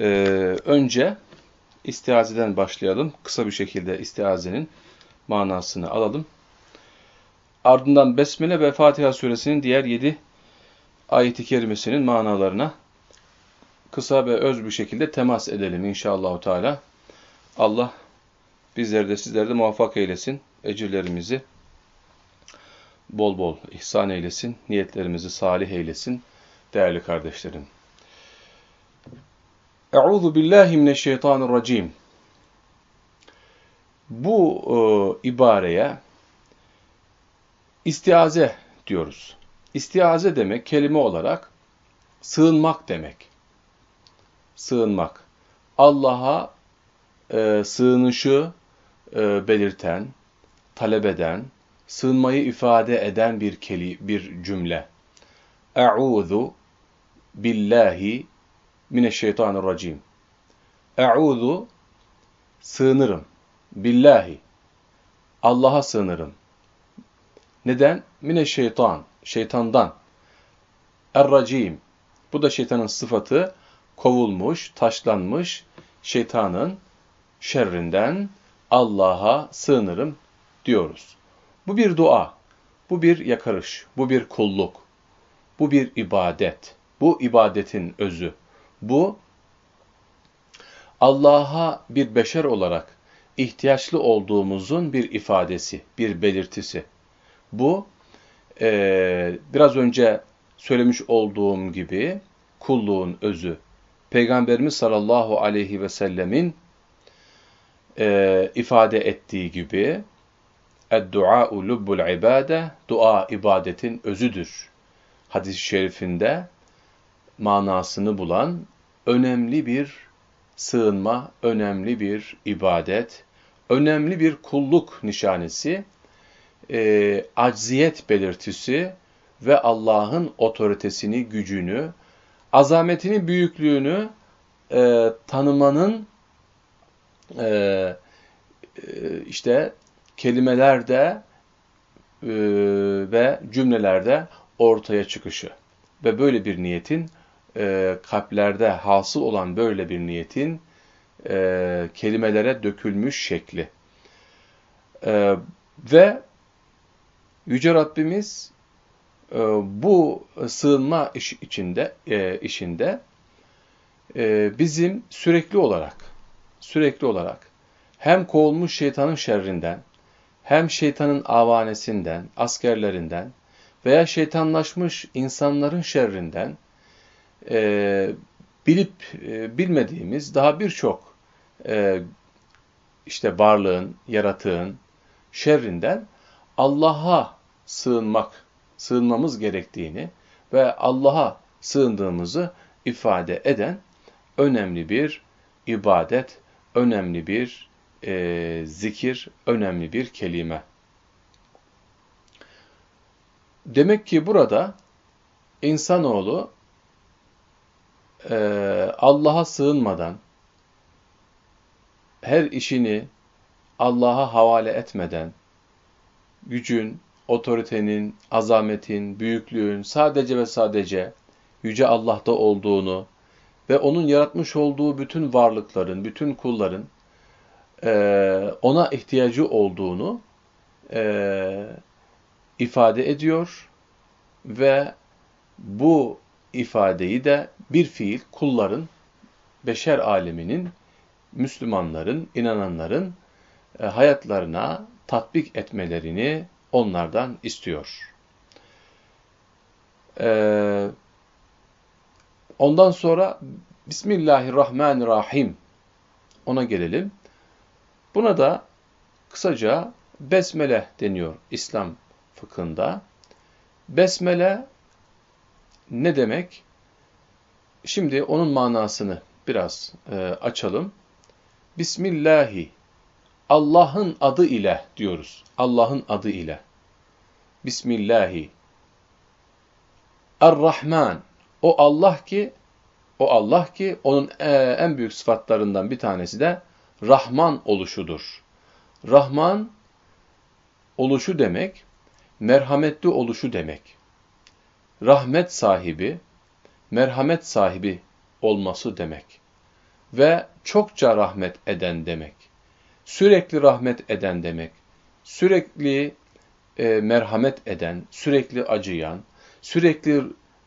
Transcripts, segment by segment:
Ee, önce istiazeden başlayalım. Kısa bir şekilde istiazenin manasını alalım. Ardından Besmele ve Fatiha suresinin diğer yedi ayet-i kerimesinin manalarına kısa ve öz bir şekilde temas edelim inşallah. Teala. Allah bizleri de sizleri de muvaffak eylesin. Ecirlerimizi bol bol ihsan eylesin. Niyetlerimizi salih eylesin. Değerli kardeşlerim. Euzu billahi mineşşeytanirracim. Bu e, ibareye istiaze diyoruz. İstiaze demek kelime olarak sığınmak demek. Sığınmak. Allah'a e, sığınışı e, belirten, talep eden, sığınmayı ifade eden bir keli, bir cümle. Eûzu billahi mineşşeytanirracim. Eûzu sığınırım. Billahi. Allah'a sığınırım. Neden? Mineşşeytan. Şeytandan. Erracim. Bu da şeytanın sıfatı. Kovulmuş, taşlanmış şeytanın şerrinden Allah'a sığınırım diyoruz. Bu bir dua, bu bir yakarış, bu bir kulluk, bu bir ibadet, bu ibadetin özü. Bu Allah'a bir beşer olarak ihtiyaçlı olduğumuzun bir ifadesi, bir belirtisi. Bu e, biraz önce söylemiş olduğum gibi kulluğun özü. Peygamberimiz sallallahu aleyhi ve sellemin e, ifade ettiği gibi اَدْدُعَاءُ lubbul ibade Dua ibadetin özüdür. Hadis-i şerifinde manasını bulan önemli bir sığınma, önemli bir ibadet, önemli bir kulluk nişanesi, e, acziyet belirtisi ve Allah'ın otoritesini, gücünü, azametini, büyüklüğünü e, tanımanın e, e, işte kelimelerde e, ve cümlelerde ortaya çıkışı ve böyle bir niyetin e, kalplerde hasıl olan böyle bir niyetin e, kelimelere dökülmüş şekli. E, ve Yüce Rabbimiz e, bu sığınma iş içinde e, işinde e, bizim sürekli olarak sürekli olarak hem kovulmuş şeytanın şerrinden hem şeytanın avanesinden, askerlerinden veya şeytanlaşmış insanların şerrinden e, bilip e, bilmediğimiz daha birçok e, işte varlığın, yaratığın şerrinden Allah'a sığınmak, sığınmamız gerektiğini ve Allah'a sığındığımızı ifade eden önemli bir ibadet, önemli bir e, zikir, önemli bir kelime. Demek ki burada insanoğlu e, Allah'a sığınmadan, her işini Allah'a havale etmeden, gücün, otoritenin, azametin, büyüklüğün sadece ve sadece Yüce Allah'ta olduğunu ve O'nun yaratmış olduğu bütün varlıkların, bütün kulların e, O'na ihtiyacı olduğunu e, ifade ediyor ve bu ifadeyi de bir fiil kulların, beşer aleminin, Müslümanların, inananların e, hayatlarına tatbik etmelerini onlardan istiyor. Ee, ondan sonra Bismillahirrahmanirrahim ona gelelim. Buna da kısaca Besmele deniyor İslam fıkhında. Besmele ne demek? Şimdi onun manasını biraz e, açalım. Bismillahi Allah'ın adı ile diyoruz. Allah'ın adı ile. Bismillahi. Er-Rahman. O Allah ki o Allah ki onun e, en büyük sıfatlarından bir tanesi de Rahman oluşudur. Rahman oluşu demek, merhametli oluşu demek. Rahmet sahibi, merhamet sahibi olması demek. ve çokça rahmet eden demek. Sürekli rahmet eden demek. Sürekli e, merhamet eden, sürekli acıyan, sürekli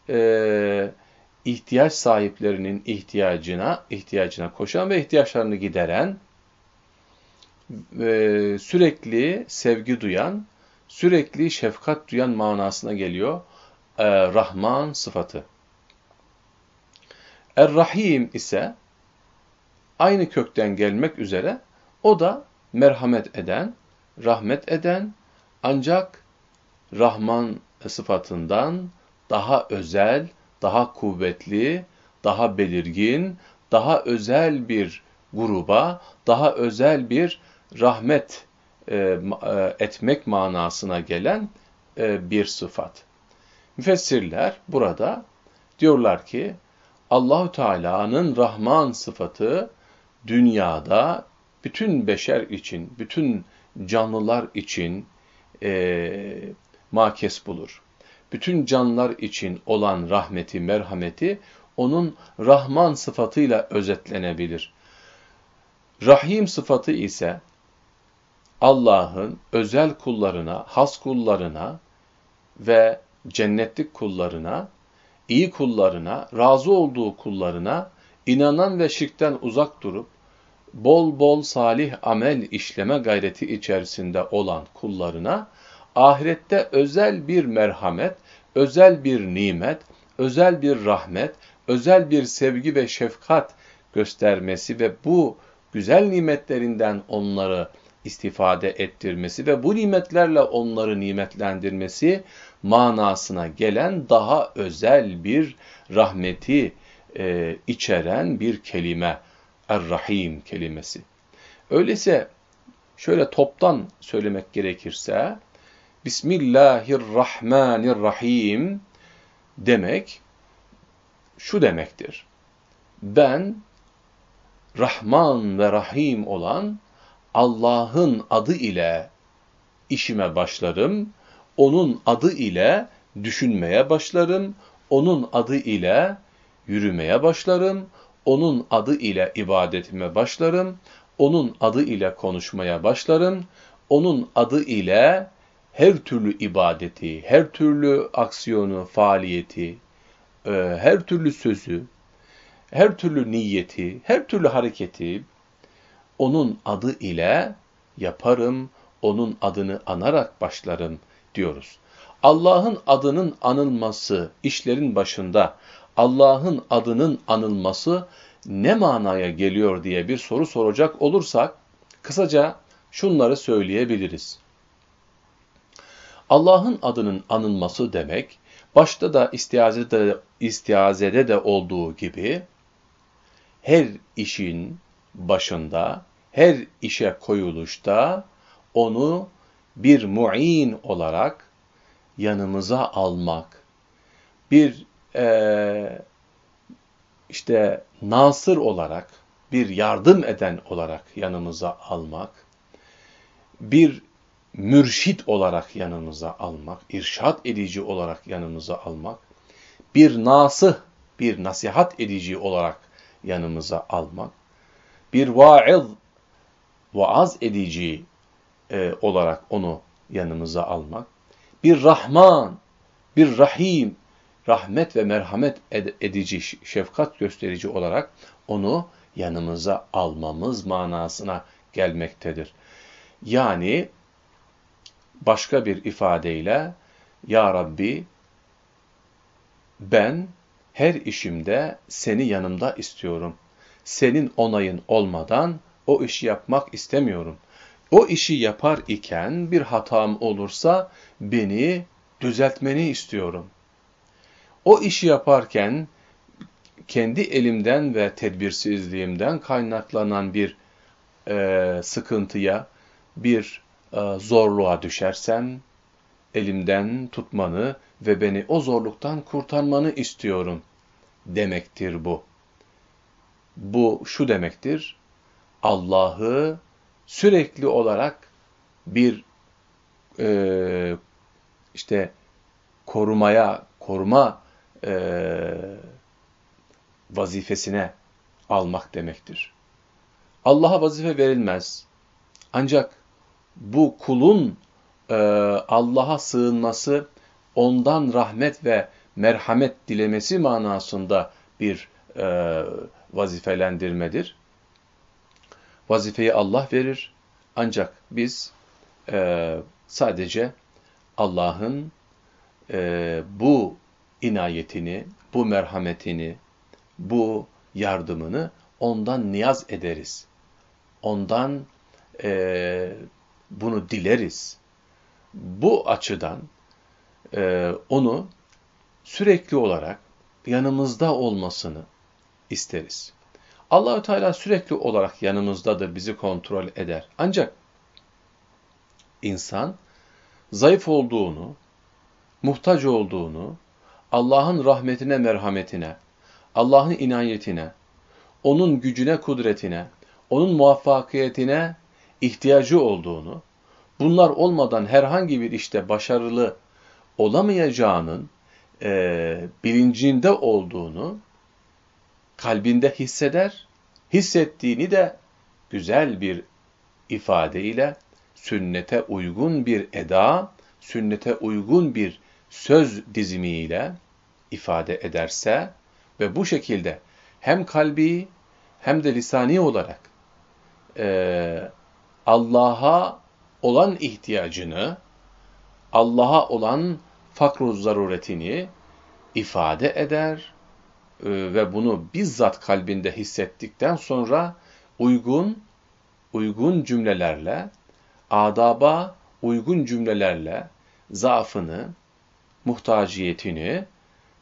e, ihtiyaç sahiplerinin ihtiyacına ihtiyacına koşan ve ihtiyaçlarını gideren, e, sürekli sevgi duyan, sürekli şefkat duyan manasına geliyor e, Rahman sıfatı. Er-Rahim ise aynı kökten gelmek üzere o da merhamet eden, rahmet eden ancak Rahman sıfatından daha özel, daha kuvvetli, daha belirgin, daha özel bir gruba, daha özel bir rahmet e, e, etmek manasına gelen e, bir sıfat. Müfessirler burada diyorlar ki Allahu Teala'nın Rahman sıfatı dünyada bütün beşer için, bütün canlılar için e, makes bulur. Bütün canlılar için olan rahmeti, merhameti onun Rahman sıfatıyla özetlenebilir. Rahim sıfatı ise Allah'ın özel kullarına, has kullarına ve cennetlik kullarına, iyi kullarına, razı olduğu kullarına, inanan ve şirkten uzak durup, bol bol salih amel işleme gayreti içerisinde olan kullarına, ahirette özel bir merhamet, özel bir nimet, özel bir rahmet, özel bir sevgi ve şefkat göstermesi ve bu güzel nimetlerinden onları istifade ettirmesi ve bu nimetlerle onları nimetlendirmesi manasına gelen daha özel bir rahmeti e, içeren bir kelime. Er-Rahim kelimesi. Öyleyse şöyle toptan söylemek gerekirse Bismillahirrahmanirrahim demek şu demektir. Ben Rahman ve Rahim olan Allah'ın adı ile işime başlarım, onun adı ile düşünmeye başlarım, onun adı ile yürümeye başlarım, onun adı ile ibadetime başlarım, onun adı ile konuşmaya başlarım, onun adı ile her türlü ibadeti, her türlü aksiyonu, faaliyeti, e, her türlü sözü, her türlü niyeti, her türlü hareketi onun adı ile yaparım, onun adını anarak başlarım diyoruz. Allah'ın adının anılması işlerin başında Allah'ın adının anılması ne manaya geliyor diye bir soru soracak olursak kısaca şunları söyleyebiliriz. Allah'ın adının anılması demek başta da istihazede, istihazede de olduğu gibi her işin başında, her işe koyuluşta onu bir mu'in olarak yanımıza almak, bir e, işte nasır olarak, bir yardım eden olarak yanımıza almak, bir mürşit olarak yanımıza almak, irşat edici olarak yanımıza almak, bir nasih, bir nasihat edici olarak yanımıza almak, bir vaiz, vaaz edici e, olarak onu yanımıza almak, bir Rahman, bir Rahim, rahmet ve merhamet edici, şefkat gösterici olarak onu yanımıza almamız manasına gelmektedir. Yani başka bir ifadeyle Ya Rabbi ben her işimde seni yanımda istiyorum. Senin onayın olmadan o işi yapmak istemiyorum. O işi yapar iken bir hatam olursa beni düzeltmeni istiyorum. O işi yaparken kendi elimden ve tedbirsizliğimden kaynaklanan bir e, sıkıntıya, bir e, zorluğa düşersem, elimden tutmanı ve beni o zorluktan kurtarmanı istiyorum demektir bu. Bu şu demektir, Allah'ı sürekli olarak bir e, işte korumaya, koruma e, vazifesine almak demektir. Allah'a vazife verilmez. Ancak bu kulun e, Allah'a sığınması, ondan rahmet ve merhamet dilemesi manasında bir e, vazifelendirmedir. Vazifeyi Allah verir. Ancak biz e, sadece Allah'ın e, bu inayetini, bu merhametini, bu yardımını ondan niyaz ederiz. Ondan e, bunu dileriz. Bu açıdan e, onu sürekli olarak yanımızda olmasını isteriz. Allahü Teala sürekli olarak yanımızdadır, bizi kontrol eder. Ancak insan zayıf olduğunu, muhtaç olduğunu, Allah'ın rahmetine, merhametine, Allah'ın inayetine, onun gücüne, kudretine, onun muvaffakiyetine ihtiyacı olduğunu, bunlar olmadan herhangi bir işte başarılı olamayacağının e, bilincinde olduğunu kalbinde hisseder, hissettiğini de güzel bir ifadeyle, sünnete uygun bir eda, sünnete uygun bir söz dizimiyle ifade ederse ve bu şekilde hem kalbi hem de lisani olarak e, Allah'a olan ihtiyacını, Allah'a olan fakru zaruretini ifade eder ve bunu bizzat kalbinde hissettikten sonra uygun uygun cümlelerle, adaba uygun cümlelerle zaafını, muhtaciyetini,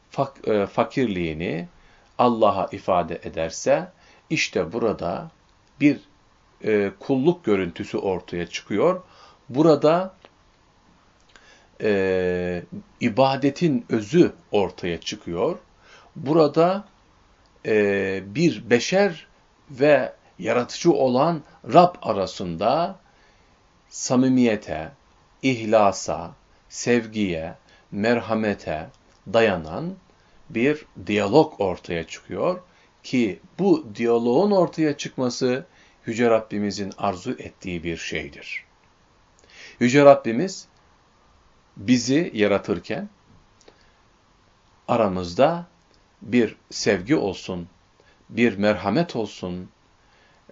fak, e, fakirliğini Allah'a ifade ederse, işte burada bir e, kulluk görüntüsü ortaya çıkıyor. Burada e, ibadetin özü ortaya çıkıyor. Burada e, bir beşer ve yaratıcı olan Rab arasında samimiyete, ihlasa, sevgiye, merhamete dayanan bir diyalog ortaya çıkıyor ki bu diyaloğun ortaya çıkması Yüce Rabbimizin arzu ettiği bir şeydir. Yüce Rabbimiz bizi yaratırken aramızda bir sevgi olsun, bir merhamet olsun,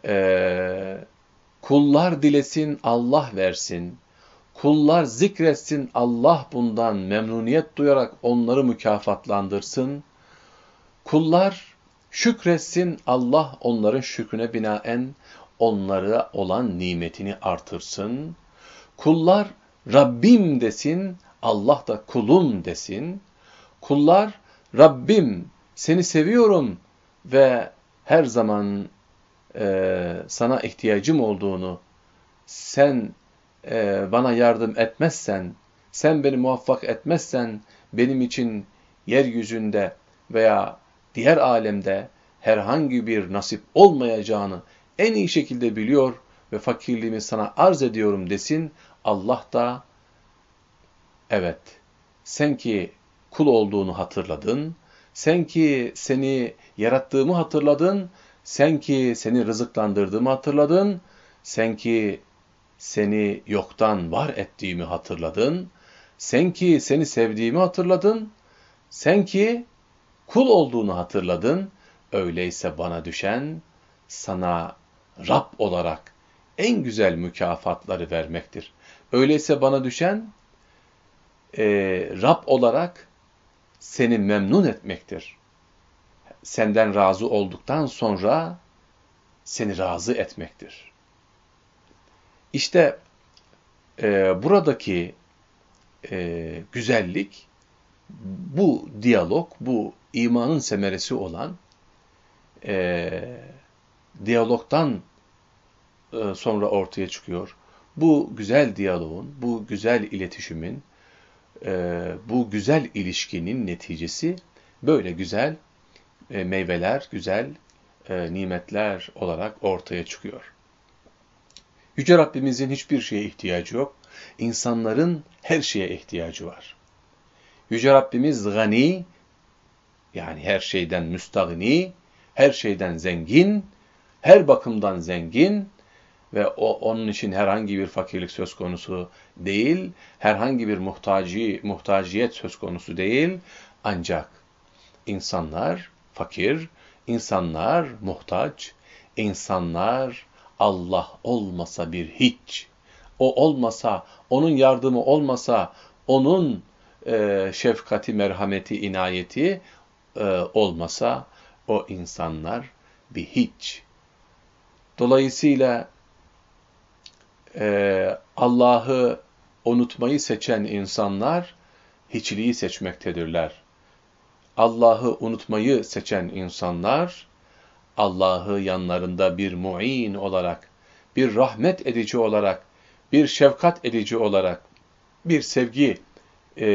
e, kullar dilesin Allah versin, kullar zikretsin Allah bundan memnuniyet duyarak onları mükafatlandırsın, kullar şükretsin Allah onların şükrüne binaen onlara olan nimetini artırsın, kullar Rabbim desin, Allah da kulum desin, kullar Rabbim seni seviyorum ve her zaman e, sana ihtiyacım olduğunu, sen e, bana yardım etmezsen, sen beni muvaffak etmezsen, benim için yeryüzünde veya diğer alemde herhangi bir nasip olmayacağını en iyi şekilde biliyor ve fakirliğimi sana arz ediyorum desin. Allah da evet sen ki kul olduğunu hatırladın, sen ki seni yarattığımı hatırladın, sen ki seni rızıklandırdığımı hatırladın, sen ki seni yoktan var ettiğimi hatırladın, sen ki seni sevdiğimi hatırladın, sen ki kul olduğunu hatırladın, öyleyse bana düşen sana Rab olarak en güzel mükafatları vermektir. Öyleyse bana düşen e, Rab olarak seni memnun etmektir. Senden razı olduktan sonra seni razı etmektir. İşte e, buradaki e, güzellik bu diyalog, bu imanın semeresi olan e, diyalogtan e, sonra ortaya çıkıyor. Bu güzel diyaloğun, bu güzel iletişimin, e, bu güzel ilişkinin neticesi böyle güzel e, meyveler, güzel nimetler olarak ortaya çıkıyor. Yüce Rabbimizin hiçbir şeye ihtiyacı yok. İnsanların her şeye ihtiyacı var. Yüce Rabbimiz gani, yani her şeyden müstahni, her şeyden zengin, her bakımdan zengin ve o onun için herhangi bir fakirlik söz konusu değil, herhangi bir muhtaci muhtaciyet söz konusu değil. Ancak insanlar fakir, insanlar muhtaç, insanlar Allah olmasa bir hiç. O olmasa, onun yardımı olmasa, onun e, şefkati, merhameti, inayeti e, olmasa o insanlar bir hiç. Dolayısıyla e, Allah'ı unutmayı seçen insanlar hiçliği seçmektedirler. Allah'ı unutmayı seçen insanlar Allah'ı yanlarında bir muin olarak, bir rahmet edici olarak, bir şefkat edici olarak, bir sevgi e,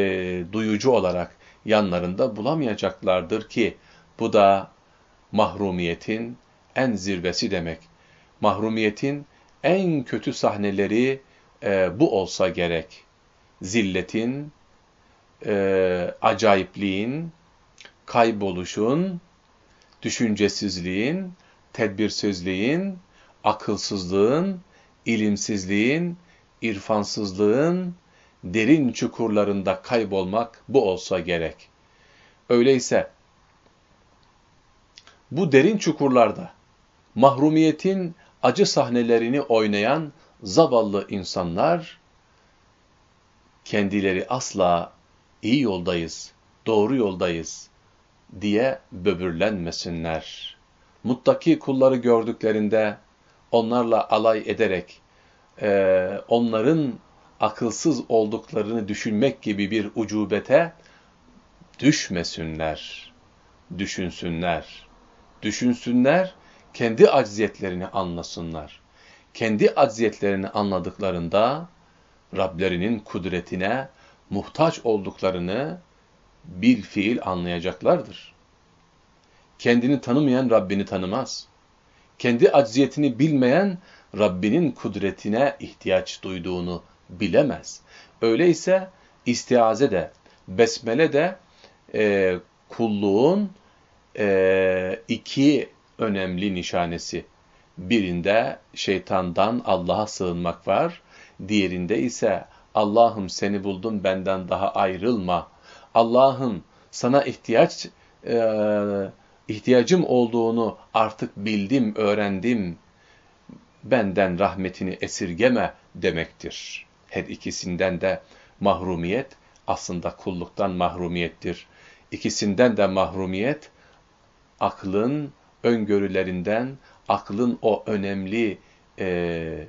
duyucu olarak yanlarında bulamayacaklardır ki bu da mahrumiyetin en zirvesi demek. Mahrumiyetin en kötü sahneleri e, bu olsa gerek. Zilletin, e, acayipliğin, kayboluşun, düşüncesizliğin, tedbirsizliğin, akılsızlığın, ilimsizliğin, irfansızlığın derin çukurlarında kaybolmak bu olsa gerek. Öyleyse bu derin çukurlarda mahrumiyetin acı sahnelerini oynayan zavallı insanlar kendileri asla iyi yoldayız, doğru yoldayız diye böbürlenmesinler. Muttaki kulları gördüklerinde onlarla alay ederek e, onların akılsız olduklarını düşünmek gibi bir ucubete düşmesinler, düşünsünler. Düşünsünler, kendi acziyetlerini anlasınlar. Kendi acziyetlerini anladıklarında Rablerinin kudretine muhtaç olduklarını bir fiil anlayacaklardır. Kendini tanımayan Rabbini tanımaz. Kendi acziyetini bilmeyen Rabbinin kudretine ihtiyaç duyduğunu bilemez. Öyleyse istiaze de, besmele de e, kulluğun e, iki önemli nişanesi. Birinde şeytandan Allah'a sığınmak var, diğerinde ise Allah'ım seni buldum benden daha ayrılma. Allah'ım sana ihtiyaç e, ihtiyacım olduğunu artık bildim, öğrendim. Benden rahmetini esirgeme demektir. Her ikisinden de mahrumiyet aslında kulluktan mahrumiyettir. İkisinden de mahrumiyet aklın öngörülerinden, aklın o önemli e,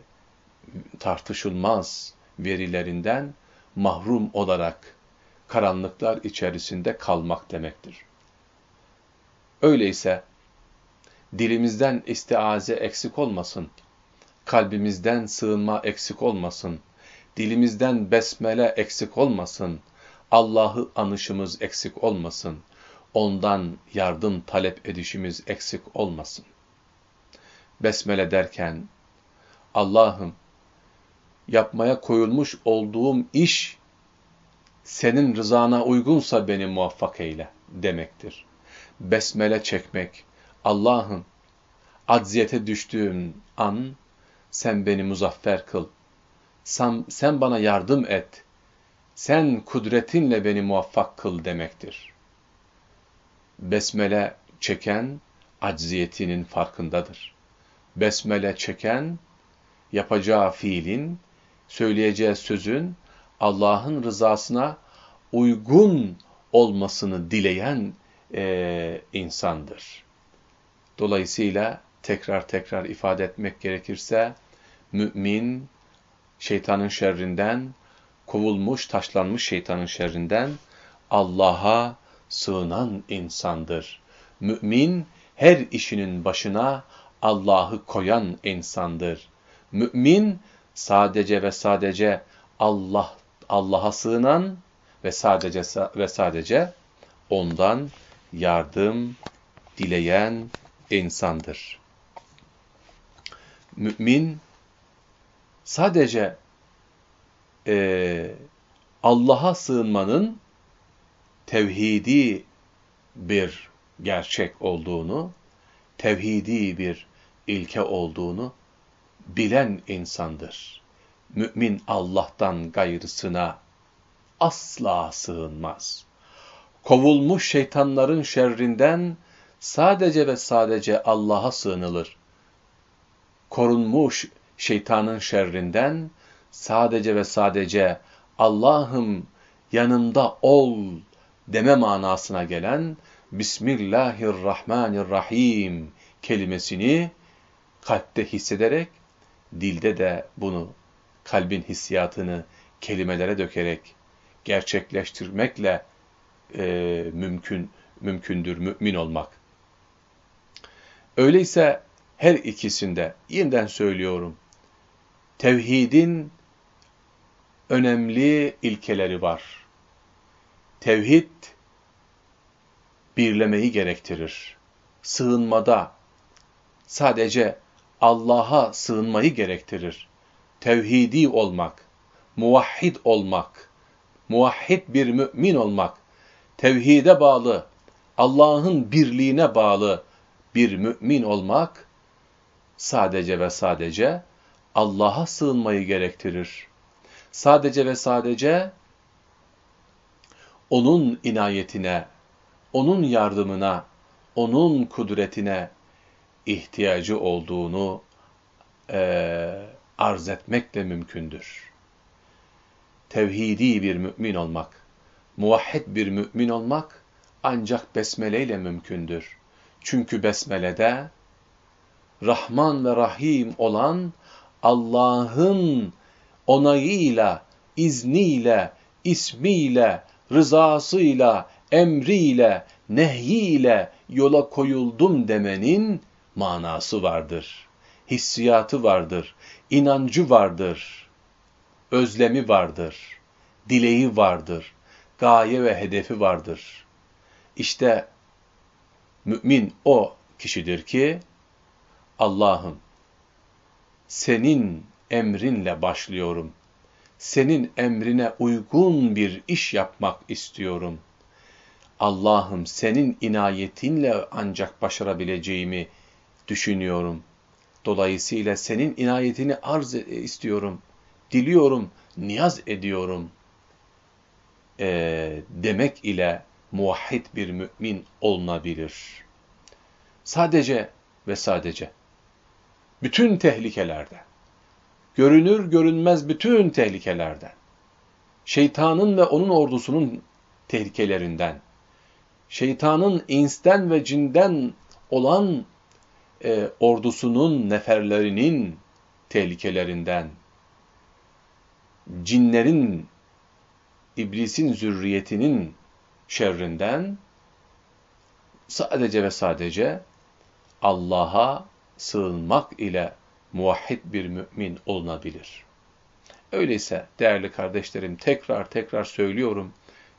tartışılmaz verilerinden mahrum olarak karanlıklar içerisinde kalmak demektir. Öyleyse dilimizden istiaze eksik olmasın, kalbimizden sığınma eksik olmasın, dilimizden besmele eksik olmasın, Allah'ı anışımız eksik olmasın, ondan yardım talep edişimiz eksik olmasın. Besmele derken, Allah'ım yapmaya koyulmuş olduğum iş senin rızana uygunsa beni muvaffak eyle demektir. Besmele çekmek, Allah'ım acziyete düştüğüm an sen beni muzaffer kıl. Sen, sen bana yardım et. Sen kudretinle beni muvaffak kıl demektir. Besmele çeken acziyetinin farkındadır. Besmele çeken yapacağı fiilin, söyleyeceği sözün Allah'ın rızasına uygun olmasını dileyen e, insandır. Dolayısıyla tekrar tekrar ifade etmek gerekirse mümin şeytanın şerrinden, kovulmuş, taşlanmış şeytanın şerrinden Allah'a sığınan insandır. Mümin her işinin başına Allah'ı koyan insandır. Mümin sadece ve sadece Allah Allah'a sığınan ve sadece ve sadece ondan yardım dileyen insandır. Mümin sadece e, Allah'a sığınmanın tevhidi bir gerçek olduğunu, tevhidi bir ilke olduğunu bilen insandır. Mümin Allah'tan gayrısına asla sığınmaz. Kovulmuş şeytanların şerrinden sadece ve sadece Allah'a sığınılır. Korunmuş şeytanın şerrinden sadece ve sadece Allah'ım yanında ol deme manasına gelen Bismillahirrahmanirrahim kelimesini kalpte hissederek, dilde de bunu kalbin hissiyatını kelimelere dökerek gerçekleştirmekle e, mümkün mümkündür mümin olmak. Öyleyse her ikisinde yeniden söylüyorum. Tevhidin önemli ilkeleri var. Tevhid birlemeyi gerektirir. Sığınmada sadece Allah'a sığınmayı gerektirir. Tevhidi olmak, muvahhid olmak, muvahhid bir mümin olmak, tevhide bağlı, Allah'ın birliğine bağlı bir mümin olmak sadece ve sadece Allah'a sığınmayı gerektirir. Sadece ve sadece onun inayetine, onun yardımına, onun kudretine ihtiyacı olduğunu e, arz etmekle mümkündür. Tevhidi bir mümin olmak, muvahhid bir mümin olmak ancak besmele ile mümkündür. Çünkü besmelede Rahman ve Rahim olan Allah'ın onayıyla, izniyle, ismiyle, rızasıyla, emriyle, nehyiyle yola koyuldum demenin manası vardır. Hissiyatı vardır, inancı vardır, özlemi vardır, dileği vardır, gaye ve hedefi vardır. İşte mümin o kişidir ki Allah'ım senin emrinle başlıyorum. Senin emrine uygun bir iş yapmak istiyorum. Allah'ım senin inayetinle ancak başarabileceğimi düşünüyorum. Dolayısıyla senin inayetini arz e, istiyorum, diliyorum, niyaz ediyorum e, demek ile muvahhid bir mümin olunabilir. Sadece ve sadece bütün tehlikelerde, görünür görünmez bütün tehlikelerden, şeytanın ve onun ordusunun tehlikelerinden, şeytanın insten ve cinden olan e, ordusunun, neferlerinin tehlikelerinden, cinlerin, iblisin zürriyetinin şerrinden sadece ve sadece Allah'a sığınmak ile muvahhid bir mümin olunabilir. Öyleyse değerli kardeşlerim tekrar tekrar söylüyorum.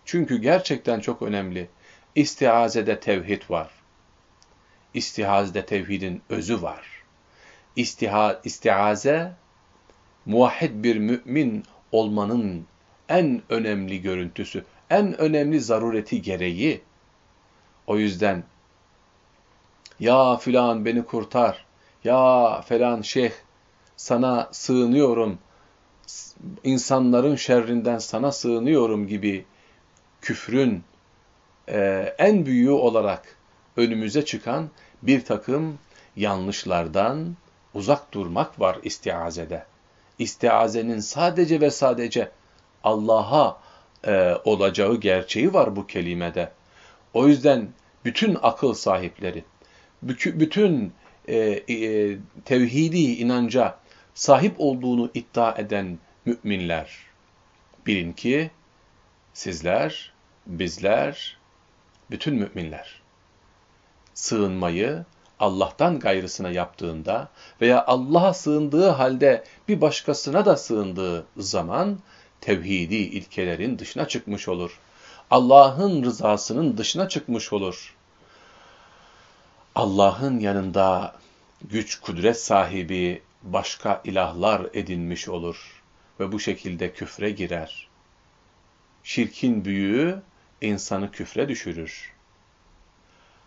Çünkü gerçekten çok önemli. İstiazede tevhid var. İstihazede tevhidin özü var. İstiha, istiaze, muvahhid bir mümin olmanın en önemli görüntüsü, en önemli zarureti gereği. O yüzden, ya filan beni kurtar, ya falan şeyh sana sığınıyorum, insanların şerrinden sana sığınıyorum gibi küfrün e, en büyüğü olarak önümüze çıkan bir takım yanlışlardan uzak durmak var istiazede. İstiazenin sadece ve sadece Allah'a e, olacağı gerçeği var bu kelimede. O yüzden bütün akıl sahipleri, bütün e, e, tevhidi inanca sahip olduğunu iddia eden müminler, bilin ki sizler, bizler, bütün müminler sığınmayı Allah'tan gayrısına yaptığında veya Allah'a sığındığı halde bir başkasına da sığındığı zaman tevhidi ilkelerin dışına çıkmış olur. Allah'ın rızasının dışına çıkmış olur. Allah'ın yanında güç kudret sahibi başka ilahlar edinmiş olur ve bu şekilde küfre girer. Şirkin büyüğü insanı küfre düşürür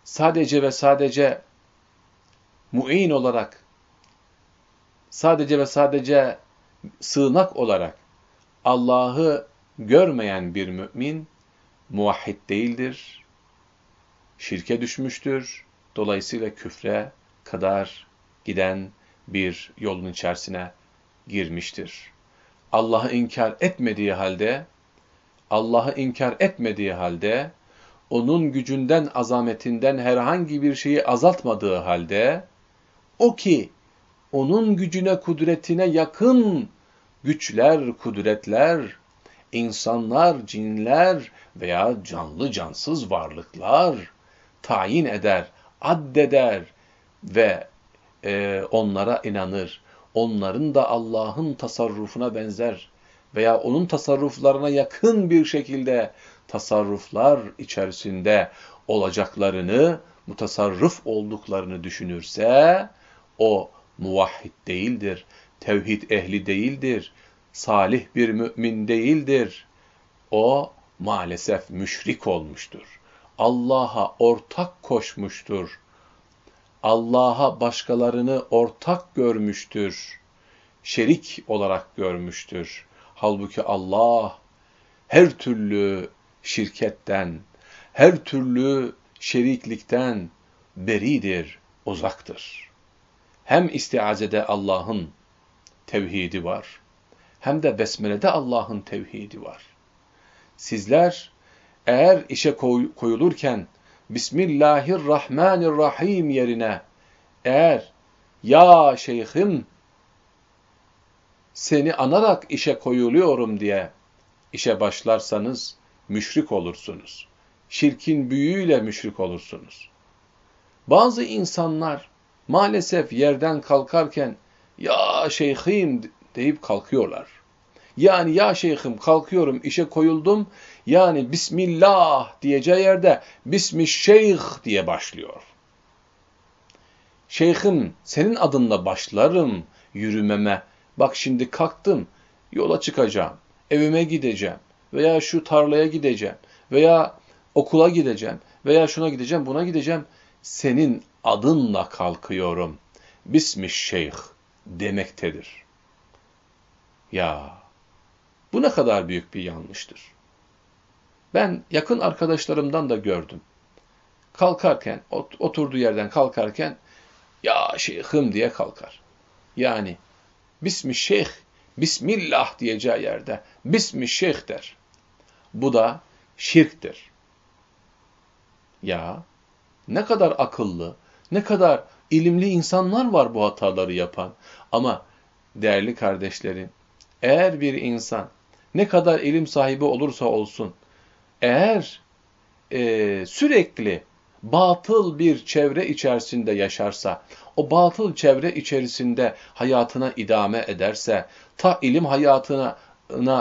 sadece ve sadece mu'in olarak, sadece ve sadece sığınak olarak Allah'ı görmeyen bir mümin muvahhid değildir, şirke düşmüştür, dolayısıyla küfre kadar giden bir yolun içerisine girmiştir. Allah'ı inkar etmediği halde, Allah'ı inkar etmediği halde, onun gücünden, azametinden herhangi bir şeyi azaltmadığı halde, o ki onun gücüne, kudretine yakın güçler, kudretler, insanlar, cinler veya canlı cansız varlıklar tayin eder, addeder ve e, onlara inanır. Onların da Allah'ın tasarrufuna benzer veya onun tasarruflarına yakın bir şekilde tasarruflar içerisinde olacaklarını, mutasarrıf olduklarını düşünürse, o muvahhid değildir, tevhid ehli değildir, salih bir mümin değildir. O maalesef müşrik olmuştur. Allah'a ortak koşmuştur. Allah'a başkalarını ortak görmüştür. Şerik olarak görmüştür. Halbuki Allah her türlü şirketten, her türlü şeriklikten beridir, uzaktır. Hem istiazede Allah'ın tevhidi var, hem de besmelede Allah'ın tevhidi var. Sizler eğer işe koyulurken Bismillahirrahmanirrahim yerine eğer ya şeyhim seni anarak işe koyuluyorum diye işe başlarsanız müşrik olursunuz. Şirkin büyüğüyle müşrik olursunuz. Bazı insanlar maalesef yerden kalkarken ya şeyhim deyip kalkıyorlar. Yani ya şeyhim kalkıyorum işe koyuldum. Yani Bismillah diyeceği yerde Bismişşeyh diye başlıyor. Şeyhim senin adınla başlarım yürümeme. Bak şimdi kalktım yola çıkacağım. Evime gideceğim. Veya şu tarlaya gideceğim. Veya okula gideceğim. Veya şuna gideceğim buna gideceğim. Senin adınla kalkıyorum. Bismişşeyh demektedir. Ya bu ne kadar büyük bir yanlıştır. Ben yakın arkadaşlarımdan da gördüm. Kalkarken, oturduğu yerden kalkarken ya şeyhim diye kalkar. Yani Bismi şeyh, Bismillah diyeceği yerde Bismi şeyh der. Bu da şirktir. Ya ne kadar akıllı, ne kadar ilimli insanlar var bu hataları yapan. Ama değerli kardeşlerim, eğer bir insan ne kadar ilim sahibi olursa olsun, eğer e, sürekli batıl bir çevre içerisinde yaşarsa, o batıl çevre içerisinde hayatına idame ederse, ta ilim hayatına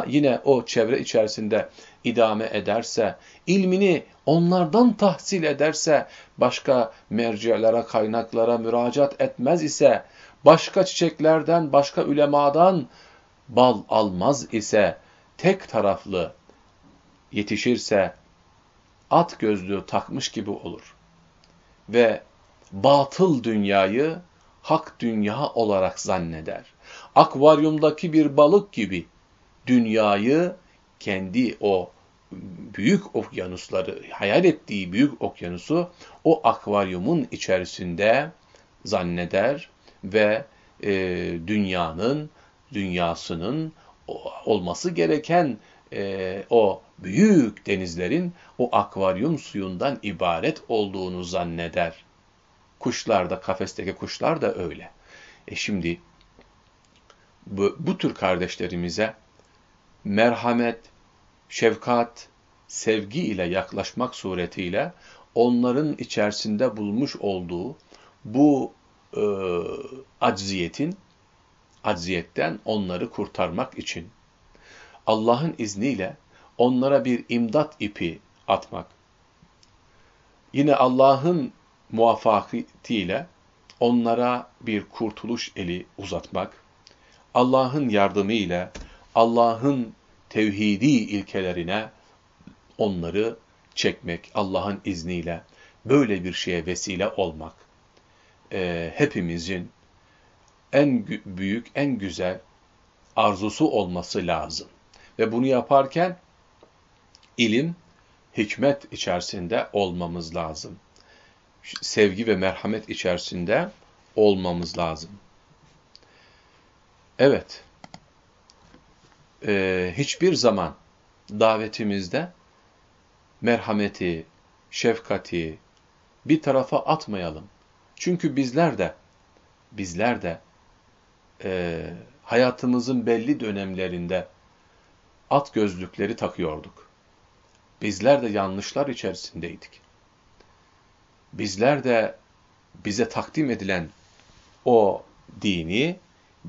yine o çevre içerisinde idame ederse, ilmini onlardan tahsil ederse, başka mercilere, kaynaklara müracaat etmez ise, başka çiçeklerden, başka ülemadan bal almaz ise, tek taraflı yetişirse, at gözlüğü takmış gibi olur. Ve batıl dünyayı hak dünya olarak zanneder. Akvaryumdaki bir balık gibi dünyayı kendi o büyük okyanusları, hayal ettiği büyük okyanusu o akvaryumun içerisinde zanneder ve e, dünyanın, dünyasının olması gereken e, o büyük denizlerin o akvaryum suyundan ibaret olduğunu zanneder. Kuşlar da, kafesteki kuşlar da öyle. E şimdi bu, bu tür kardeşlerimize merhamet, şefkat, sevgi ile yaklaşmak suretiyle onların içerisinde bulmuş olduğu bu e, acziyetin, acziyetten onları kurtarmak için Allah'ın izniyle onlara bir imdat ipi atmak, yine Allah'ın muvaffakiyetiyle onlara bir kurtuluş eli uzatmak, Allah'ın yardımıyla Allah'ın tevhidi ilkelerine onları çekmek, Allah'ın izniyle böyle bir şeye vesile olmak. e, hepimizin en büyük, en güzel arzusu olması lazım. Ve bunu yaparken ilim, hikmet içerisinde olmamız lazım. Sevgi ve merhamet içerisinde olmamız lazım. Evet, ee, hiçbir zaman davetimizde merhameti, şefkati bir tarafa atmayalım. Çünkü bizler de, bizler de e, hayatımızın belli dönemlerinde at gözlükleri takıyorduk. Bizler de yanlışlar içerisindeydik. Bizler de bize takdim edilen o dini,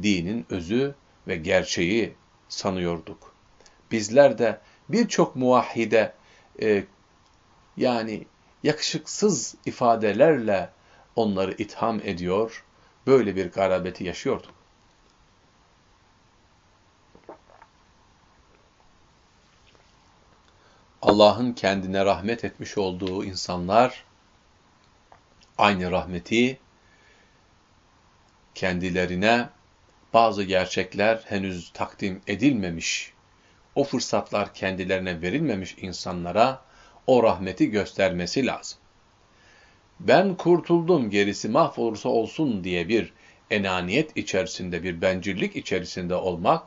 dinin özü ve gerçeği sanıyorduk. Bizler de birçok muvahhide e, yani yakışıksız ifadelerle onları itham ediyor, böyle bir garabeti yaşıyorduk. Allah'ın kendine rahmet etmiş olduğu insanlar aynı rahmeti kendilerine bazı gerçekler henüz takdim edilmemiş, o fırsatlar kendilerine verilmemiş insanlara o rahmeti göstermesi lazım. Ben kurtuldum gerisi mahvolursa olsun diye bir enaniyet içerisinde, bir bencillik içerisinde olmak,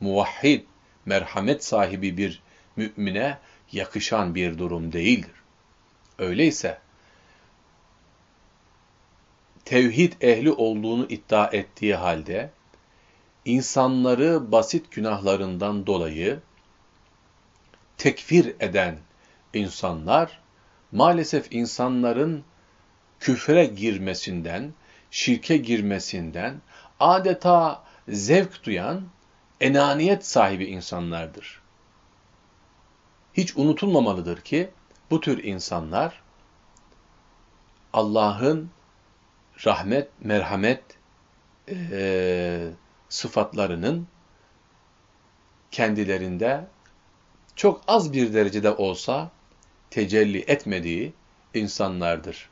muvahhid, merhamet sahibi bir mümine yakışan bir durum değildir. Öyleyse tevhid ehli olduğunu iddia ettiği halde insanları basit günahlarından dolayı tekfir eden insanlar maalesef insanların küfre girmesinden, şirke girmesinden adeta zevk duyan enaniyet sahibi insanlardır. Hiç unutulmamalıdır ki bu tür insanlar Allah'ın rahmet, merhamet e, sıfatlarının kendilerinde çok az bir derecede olsa tecelli etmediği insanlardır.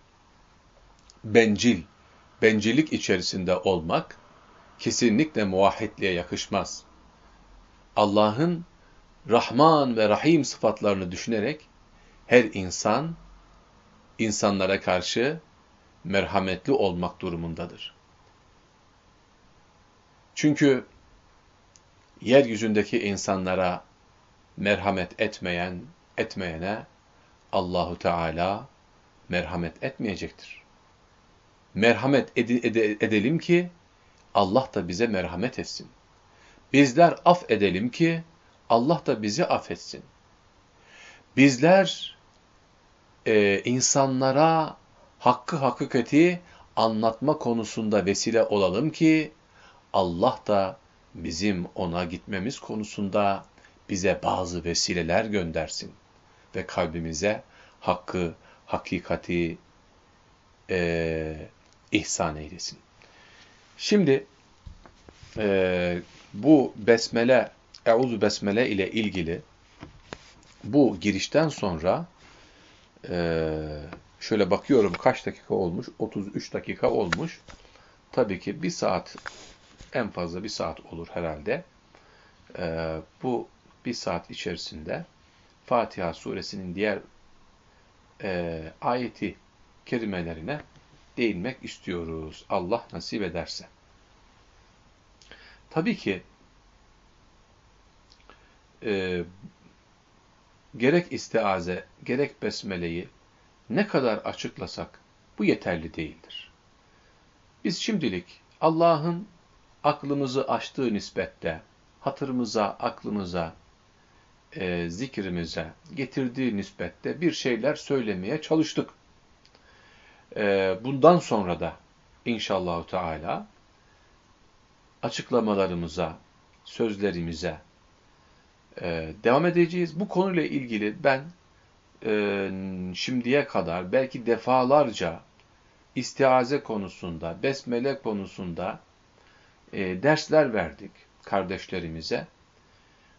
Bencil, bencillik içerisinde olmak kesinlikle muvahhidliğe yakışmaz. Allah'ın Rahman ve Rahim sıfatlarını düşünerek her insan insanlara karşı merhametli olmak durumundadır. Çünkü yeryüzündeki insanlara merhamet etmeyen, etmeyene Allahu Teala merhamet etmeyecektir. Merhamet ed ed edelim ki Allah da bize merhamet etsin. Bizler af edelim ki Allah da bizi affetsin. Bizler e, insanlara hakkı hakikati anlatma konusunda vesile olalım ki Allah da bizim ona gitmemiz konusunda bize bazı vesileler göndersin ve kalbimize hakkı, hakikati e, ihsan eylesin. Şimdi e, bu besmele, Euzu Besmele ile ilgili bu girişten sonra e, şöyle bakıyorum kaç dakika olmuş? 33 dakika olmuş. Tabii ki bir saat en fazla bir saat olur herhalde. Ee, bu bir saat içerisinde Fatiha suresinin diğer e, ayeti kelimelerine değinmek istiyoruz. Allah nasip ederse. Tabii ki e, gerek istiaze, gerek besmeleyi ne kadar açıklasak bu yeterli değildir. Biz şimdilik Allah'ın aklımızı açtığı nispette, hatırımıza, aklımıza, e, zikrimize getirdiği nispette bir şeyler söylemeye çalıştık. E, bundan sonra da inşallah Teala açıklamalarımıza, sözlerimize e, devam edeceğiz. Bu konuyla ilgili ben e, şimdiye kadar belki defalarca istiaze konusunda, besmele konusunda e, dersler verdik kardeşlerimize.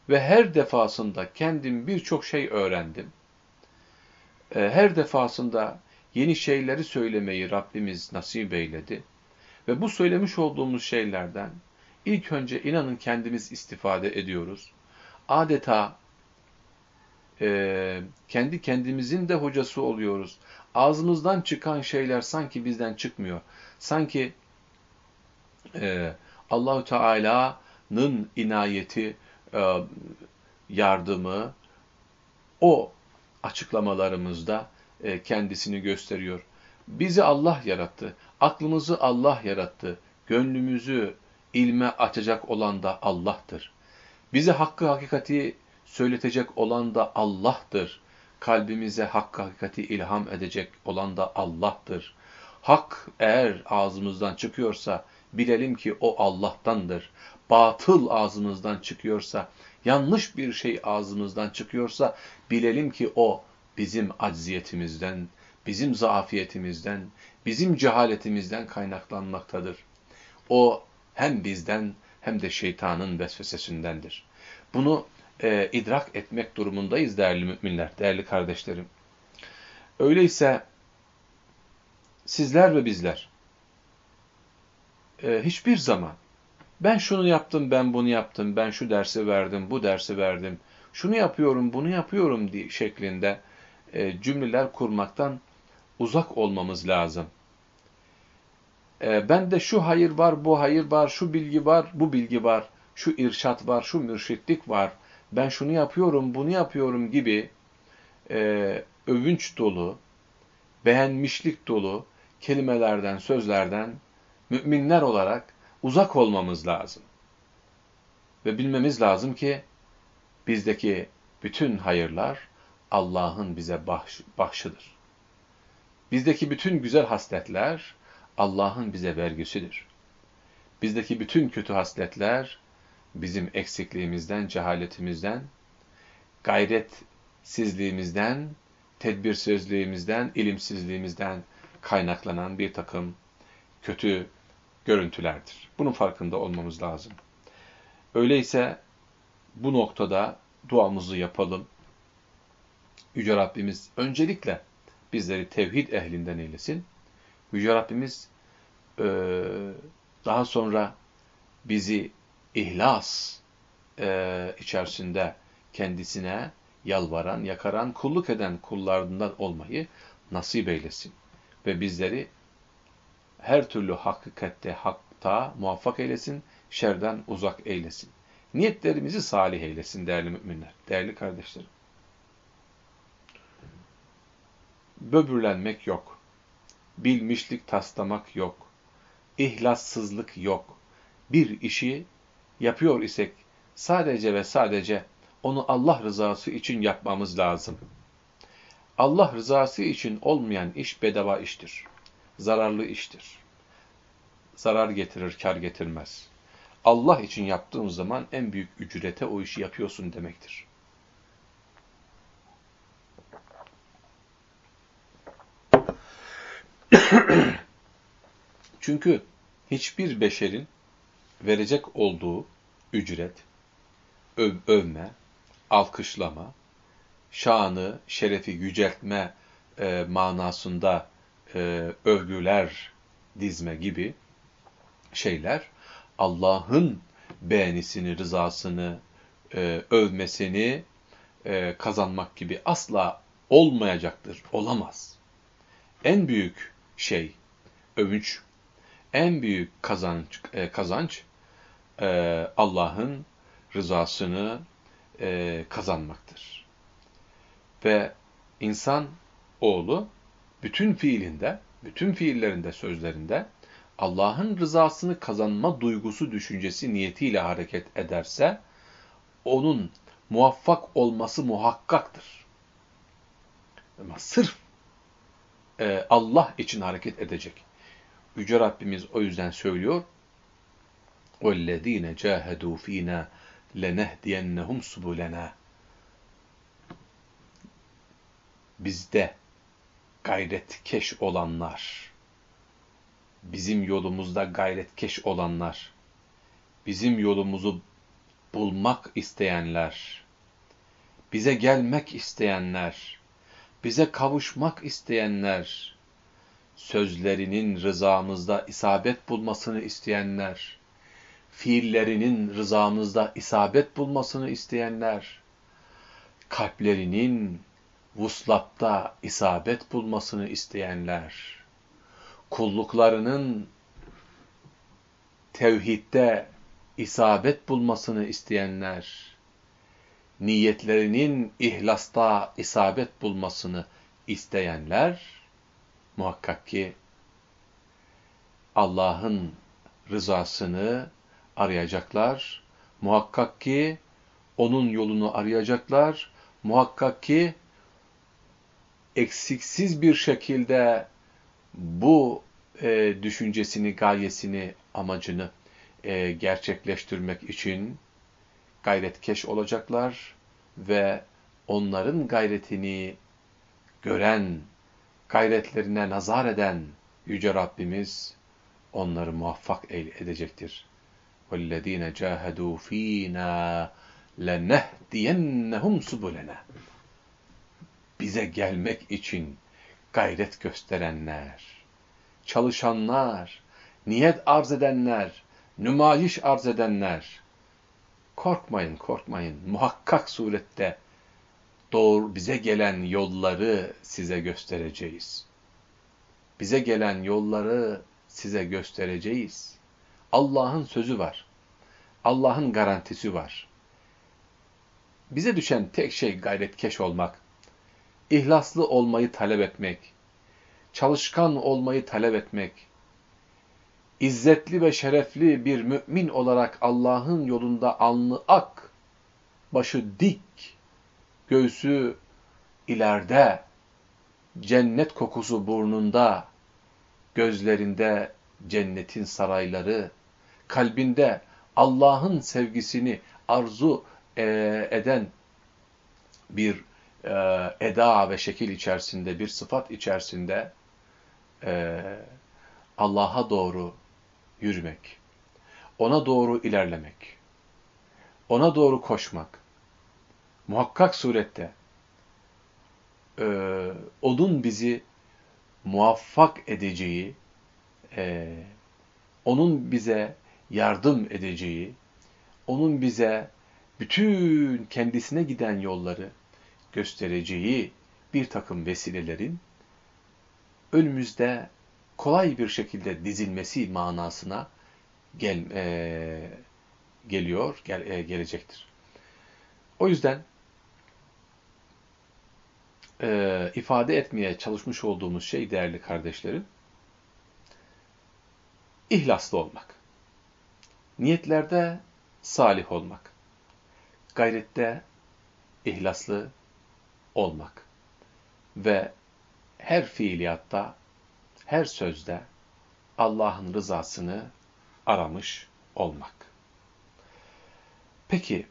Ve her defasında kendim birçok şey öğrendim. E, her defasında yeni şeyleri söylemeyi Rabbimiz nasip eyledi. Ve bu söylemiş olduğumuz şeylerden ilk önce inanın kendimiz istifade ediyoruz. Adeta e, kendi kendimizin de hocası oluyoruz. Ağzımızdan çıkan şeyler sanki bizden çıkmıyor. Sanki e, Allahu Teala'nın inayeti, e, yardımı o açıklamalarımızda e, kendisini gösteriyor. Bizi Allah yarattı. Aklımızı Allah yarattı. Gönlümüzü ilme açacak olan da Allah'tır. Bize hakkı hakikati söyletecek olan da Allah'tır. Kalbimize hakkı hakikati ilham edecek olan da Allah'tır. Hak eğer ağzımızdan çıkıyorsa bilelim ki o Allah'tandır. Batıl ağzımızdan çıkıyorsa, yanlış bir şey ağzımızdan çıkıyorsa bilelim ki o bizim acziyetimizden, bizim zaafiyetimizden, bizim cehaletimizden kaynaklanmaktadır. O hem bizden hem de şeytanın vesvesesindendir. Bunu e, idrak etmek durumundayız değerli müminler, değerli kardeşlerim. Öyleyse sizler ve bizler e, hiçbir zaman ben şunu yaptım, ben bunu yaptım, ben şu dersi verdim, bu dersi verdim, şunu yapıyorum, bunu yapıyorum diye şeklinde e, cümleler kurmaktan uzak olmamız lazım. E, ben de şu hayır var, bu hayır var, şu bilgi var, bu bilgi var, şu irşat var, şu mürşitlik var, ben şunu yapıyorum, bunu yapıyorum gibi e, övünç dolu, beğenmişlik dolu kelimelerden, sözlerden müminler olarak uzak olmamız lazım. Ve bilmemiz lazım ki bizdeki bütün hayırlar Allah'ın bize bahş bahşıdır. Bizdeki bütün güzel hasletler Allah'ın bize vergisidir. Bizdeki bütün kötü hasletler bizim eksikliğimizden, cehaletimizden, gayretsizliğimizden, tedbirsizliğimizden, ilimsizliğimizden kaynaklanan bir takım kötü görüntülerdir. Bunun farkında olmamız lazım. Öyleyse bu noktada duamızı yapalım. Yüce Rabbimiz öncelikle bizleri tevhid ehlinden eylesin. Yüce Rabbimiz daha sonra bizi ihlas e, içerisinde kendisine yalvaran, yakaran, kulluk eden kullarından olmayı nasip eylesin. Ve bizleri her türlü hakikatte, hakta muvaffak eylesin, şerden uzak eylesin. Niyetlerimizi salih eylesin değerli müminler, değerli kardeşlerim. Böbürlenmek yok. Bilmişlik taslamak yok. İhlassızlık yok. Bir işi yapıyor isek sadece ve sadece onu Allah rızası için yapmamız lazım. Allah rızası için olmayan iş bedava iştir. Zararlı iştir. Zarar getirir, kar getirmez. Allah için yaptığın zaman en büyük ücrete o işi yapıyorsun demektir. Çünkü hiçbir beşerin verecek olduğu ücret, öv övme, alkışlama, şanı, şerefi yüceltme e, manasında e, övgüler dizme gibi şeyler Allah'ın beğenisini, rızasını, e, övmesini e, kazanmak gibi asla olmayacaktır, olamaz. En büyük şey, övünç, en büyük kazanç, e, kazanç e, Allah'ın rızasını e, kazanmaktır. Ve insan oğlu bütün fiilinde, bütün fiillerinde, sözlerinde Allah'ın rızasını kazanma duygusu, düşüncesi, niyetiyle hareket ederse onun muvaffak olması muhakkaktır. Ama sırf e, Allah için hareket edecek. Yüce Rabbimiz o yüzden söylüyor. وَالَّذ۪ينَ جَاهَدُوا ف۪ينَا لَنَهْدِيَنَّهُمْ سُبُلَنَا Bizde gayretkeş olanlar, bizim yolumuzda gayretkeş olanlar, bizim yolumuzu bulmak isteyenler, bize gelmek isteyenler, bize kavuşmak isteyenler, sözlerinin rızamızda isabet bulmasını isteyenler, fiillerinin rızamızda isabet bulmasını isteyenler, kalplerinin vuslatta isabet bulmasını isteyenler, kulluklarının tevhidde isabet bulmasını isteyenler, niyetlerinin ihlasta isabet bulmasını isteyenler, muhakkak ki Allah'ın rızasını arayacaklar. Muhakkak ki onun yolunu arayacaklar. Muhakkak ki eksiksiz bir şekilde bu e, düşüncesini, gayesini, amacını e, gerçekleştirmek için gayretkeş olacaklar ve onların gayretini gören, gayretlerine nazar eden Yüce Rabbimiz onları muvaffak edecektir. وَالَّذ۪ينَ جَاهَدُوا ف۪ينَا لَنَهْدِيَنَّهُمْ سُبُلَنَا Bize gelmek için gayret gösterenler, çalışanlar, niyet arz edenler, nümayiş arz edenler, korkmayın, korkmayın. Muhakkak surette doğru bize gelen yolları size göstereceğiz. Bize gelen yolları size göstereceğiz. Allah'ın sözü var. Allah'ın garantisi var. Bize düşen tek şey gayretkeş olmak, ihlaslı olmayı talep etmek, çalışkan olmayı talep etmek, izzetli ve şerefli bir mümin olarak Allah'ın yolunda alnı ak, başı dik, göğsü ileride, cennet kokusu burnunda, gözlerinde cennetin sarayları, kalbinde Allah'ın sevgisini arzu e, eden bir e, eda ve şekil içerisinde, bir sıfat içerisinde e, Allah'a doğru yürümek, ona doğru ilerlemek, ona doğru koşmak, muhakkak surette e, onun bizi muvaffak edeceği, e, onun bize yardım edeceği, onun bize bütün kendisine giden yolları göstereceği bir takım vesilelerin önümüzde kolay bir şekilde dizilmesi manasına gel, e, geliyor, gel, e, gelecektir. O yüzden e, ifade etmeye çalışmış olduğumuz şey değerli kardeşlerim, ihlaslı olmak. Niyetlerde salih olmak. Gayrette ihlaslı olmak. Ve her fiiliyatta, her sözde Allah'ın rızasını aramış olmak. Peki,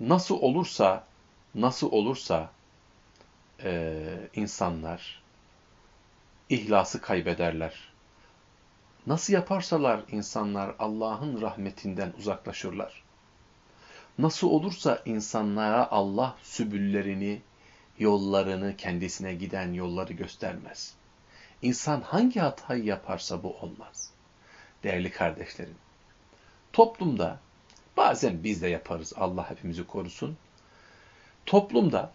nasıl olursa, nasıl olursa e, insanlar ihlası kaybederler. Nasıl yaparsalar insanlar Allah'ın rahmetinden uzaklaşırlar. Nasıl olursa insanlara Allah sübüllerini, yollarını, kendisine giden yolları göstermez. İnsan hangi hatayı yaparsa bu olmaz. Değerli kardeşlerim, toplumda bazen biz de yaparız, Allah hepimizi korusun. Toplumda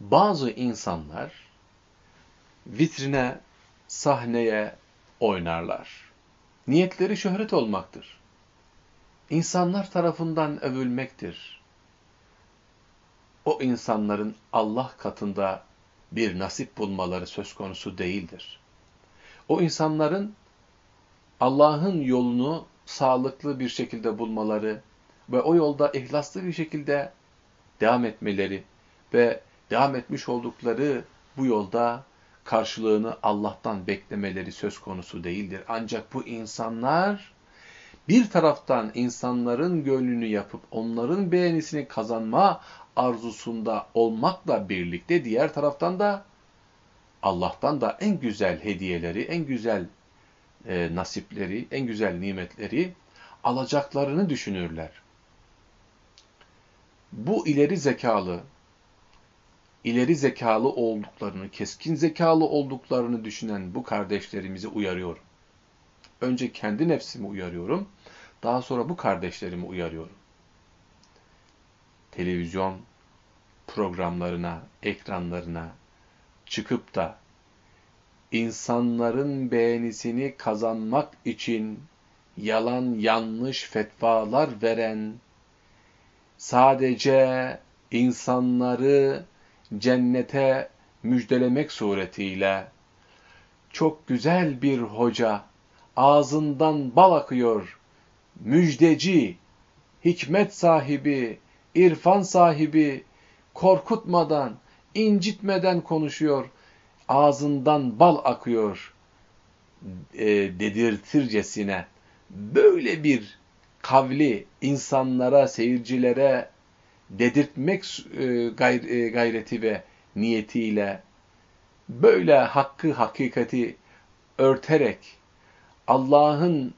bazı insanlar vitrine, sahneye oynarlar Niyetleri şöhret olmaktır. İnsanlar tarafından övülmektir. O insanların Allah katında bir nasip bulmaları söz konusu değildir. O insanların Allah'ın yolunu sağlıklı bir şekilde bulmaları ve o yolda ihlaslı bir şekilde devam etmeleri ve devam etmiş oldukları bu yolda karşılığını Allah'tan beklemeleri söz konusu değildir. Ancak bu insanlar bir taraftan insanların gönlünü yapıp onların beğenisini kazanma arzusunda olmakla birlikte diğer taraftan da Allah'tan da en güzel hediyeleri, en güzel e, nasipleri, en güzel nimetleri alacaklarını düşünürler. Bu ileri zekalı, ileri zekalı olduklarını, keskin zekalı olduklarını düşünen bu kardeşlerimizi uyarıyorum. Önce kendi nefsimi uyarıyorum, daha sonra bu kardeşlerimi uyarıyorum. Televizyon programlarına, ekranlarına çıkıp da insanların beğenisini kazanmak için yalan yanlış fetvalar veren, sadece insanları cennete müjdelemek suretiyle çok güzel bir hoca, ağzından bal akıyor, müjdeci, hikmet sahibi, irfan sahibi, korkutmadan, incitmeden konuşuyor, ağzından bal akıyor e, dedirtircesine. Böyle bir kavli insanlara, seyircilere dedirtmek e, e, gayreti ve niyetiyle böyle hakkı, hakikati örterek Allah'ın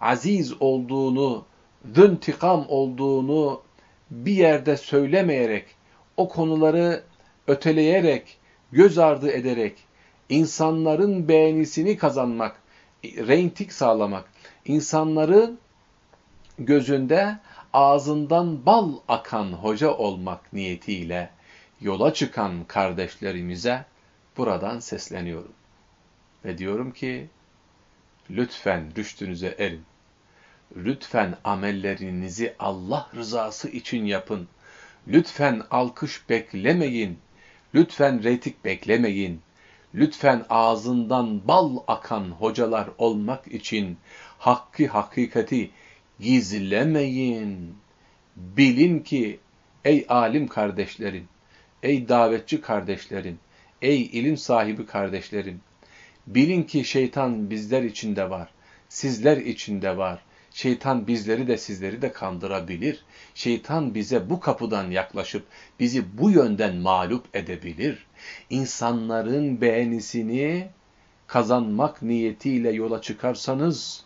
aziz olduğunu, züntikam olduğunu bir yerde söylemeyerek, o konuları öteleyerek, göz ardı ederek, insanların beğenisini kazanmak, reyntik sağlamak, insanların gözünde ağzından bal akan hoca olmak niyetiyle yola çıkan kardeşlerimize buradan sesleniyorum. Ve diyorum ki, lütfen rüştünüze erin. Lütfen amellerinizi Allah rızası için yapın. Lütfen alkış beklemeyin. Lütfen retik beklemeyin. Lütfen ağzından bal akan hocalar olmak için hakkı hakikati gizlemeyin. Bilin ki ey alim kardeşlerim, ey davetçi kardeşlerim, ey ilim sahibi kardeşlerim, bilin ki şeytan bizler içinde var, sizler içinde var. Şeytan bizleri de sizleri de kandırabilir. Şeytan bize bu kapıdan yaklaşıp bizi bu yönden mağlup edebilir. İnsanların beğenisini kazanmak niyetiyle yola çıkarsanız,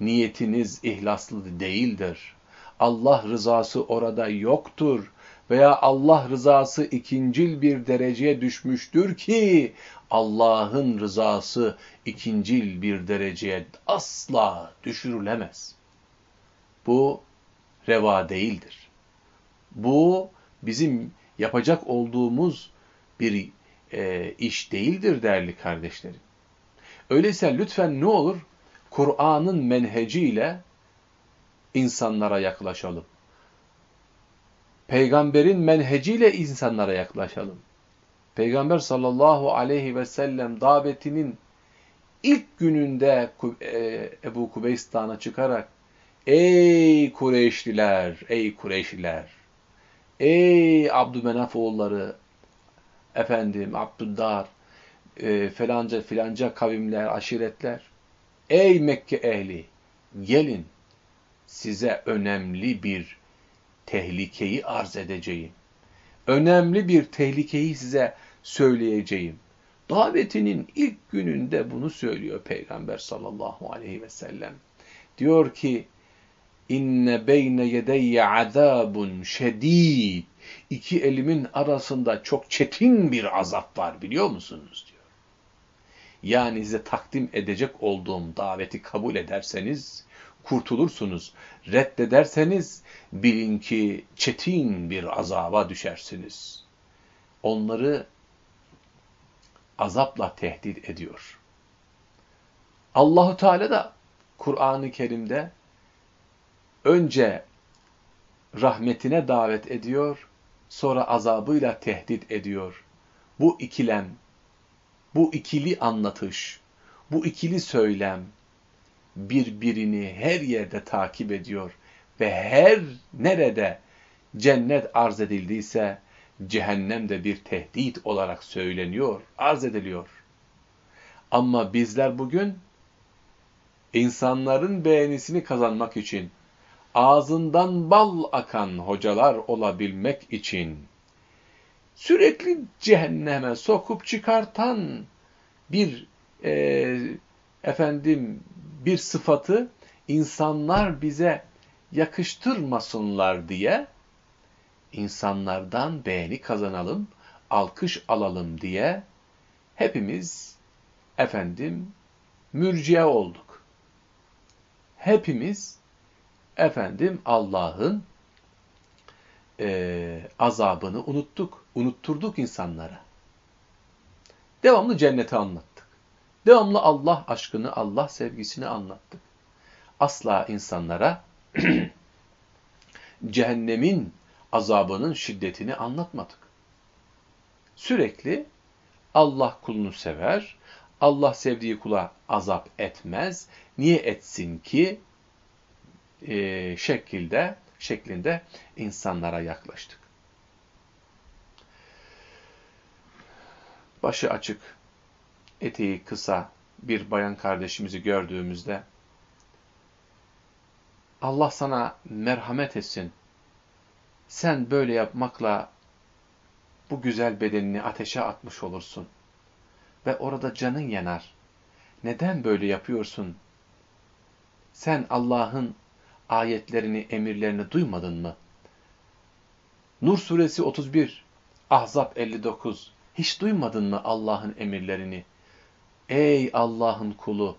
niyetiniz ihlaslı değildir. Allah rızası orada yoktur veya Allah rızası ikincil bir dereceye düşmüştür ki Allah'ın rızası ikincil bir dereceye asla düşürülemez. Bu reva değildir. Bu bizim yapacak olduğumuz bir e, iş değildir değerli kardeşlerim. Öyleyse lütfen ne olur Kur'an'ın menheciyle insanlara yaklaşalım. Peygamberin menheciyle insanlara yaklaşalım. Peygamber sallallahu aleyhi ve sellem davetinin ilk gününde e, Ebu Kubeystan'a çıkarak Ey Kureyşliler, ey Kureyşliler, ey Abdümenaf oğulları, efendim Abdüddar, e, falanca filanca kavimler, aşiretler, ey Mekke ehli, gelin size önemli bir tehlikeyi arz edeceğim. Önemli bir tehlikeyi size söyleyeceğim. Davetinin ilk gününde bunu söylüyor Peygamber sallallahu aleyhi ve sellem. Diyor ki, inne beyne yedeyye azabun şedid. İki elimin arasında çok çetin bir azap var biliyor musunuz diyor. Yani size takdim edecek olduğum daveti kabul ederseniz kurtulursunuz. Reddederseniz bilin ki çetin bir azaba düşersiniz. Onları azapla tehdit ediyor. Allahu Teala da Kur'an-ı Kerim'de önce rahmetine davet ediyor, sonra azabıyla tehdit ediyor. Bu ikilem, bu ikili anlatış, bu ikili söylem birbirini her yerde takip ediyor ve her nerede cennet arz edildiyse cehennem de bir tehdit olarak söyleniyor, arz ediliyor. Ama bizler bugün insanların beğenisini kazanmak için ağzından bal akan hocalar olabilmek için sürekli cehenneme sokup çıkartan bir e, efendim bir sıfatı insanlar bize yakıştırmasınlar diye insanlardan beğeni kazanalım, alkış alalım diye hepimiz efendim mürciye olduk. Hepimiz efendim Allah'ın e, azabını unuttuk. Unutturduk insanlara. Devamlı cenneti anlattık. Devamlı Allah aşkını, Allah sevgisini anlattık. Asla insanlara cehennemin azabının şiddetini anlatmadık. Sürekli Allah kulunu sever, Allah sevdiği kula azap etmez. Niye etsin ki? E, şekilde, şeklinde insanlara yaklaştık. Başı açık, eteği kısa bir bayan kardeşimizi gördüğümüzde Allah sana merhamet etsin. Sen böyle yapmakla bu güzel bedenini ateşe atmış olursun. Ve orada canın yanar. Neden böyle yapıyorsun? Sen Allah'ın ayetlerini, emirlerini duymadın mı? Nur suresi 31, Ahzab 59. Hiç duymadın mı Allah'ın emirlerini? Ey Allah'ın kulu!